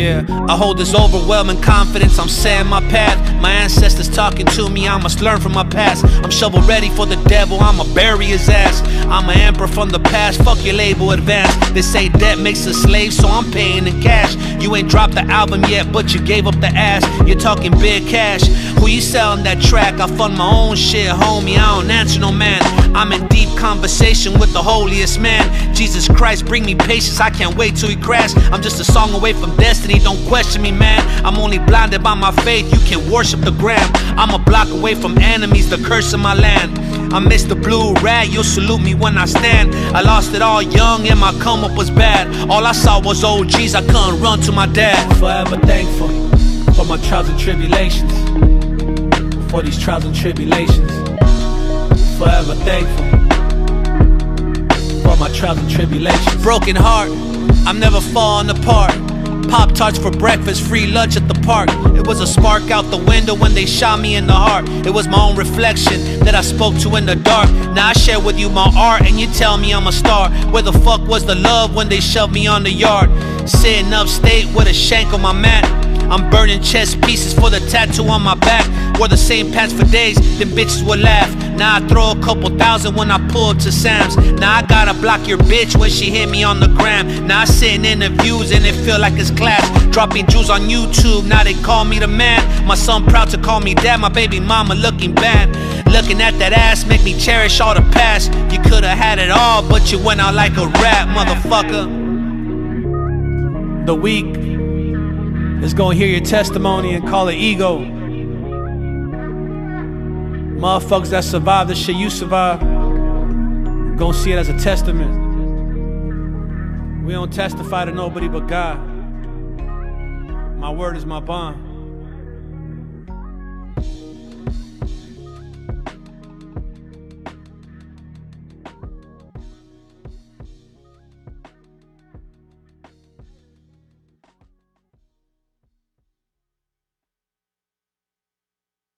I hold this overwhelming confidence, I'm saying my path. My ancestors talking to me, I must learn from my past. I'm shovel ready for the devil, I'ma bury his ass. I'm an emperor from the past, fuck your label advance. They say debt makes a slave, so I'm paying in cash. You ain't dropped the album yet, but you gave up the ass. You're talking big cash. Who you selling that track? I fund my own shit, homie. I don't answer no man. I'm in deep conversation with the holiest man. Jesus Christ, bring me patience. I can't wait till he crash. I'm just a song away from destiny. Don't question me, man. I'm only blinded by my faith. You can worship the gram. I'm a block away from enemies, the curse of my land. I miss the blue rag, you'll salute me when I stand. I lost it all young and my come up was bad. All I saw was OGs, I couldn't run to my dad. Forever thankful for my trials and tribulations. For these trials and tribulations. Forever thankful for my trials and tribulations. Broken heart, I'm never falling apart. Pop tarts for breakfast, free lunch at the park. It was a spark out the window when they shot me in the heart. It was my own reflection that I spoke to in the dark. Now I share with you my art and you tell me I'm a star. Where the fuck was the love when they shoved me on the yard? Sitting upstate with a shank on my mat. I'm burning chest pieces for the tattoo on my back. Wore the same pants for days, then bitches would laugh. Now I throw a couple thousand when I pull up to Sam's. Now I gotta block your bitch when she hit me on the gram. Now I sit in interviews and it feel like it's class. Dropping jewels on YouTube, now they call me the man. My son proud to call me dad, my baby mama looking bad. Looking at that ass make me cherish all the past. You could've had it all, but you went out like a rat, motherfucker. The weak is gonna hear your testimony and call it ego. Motherfuckers that survive the shit you survive, gonna see it as a testament. We don't testify to nobody but God. My word is my bond.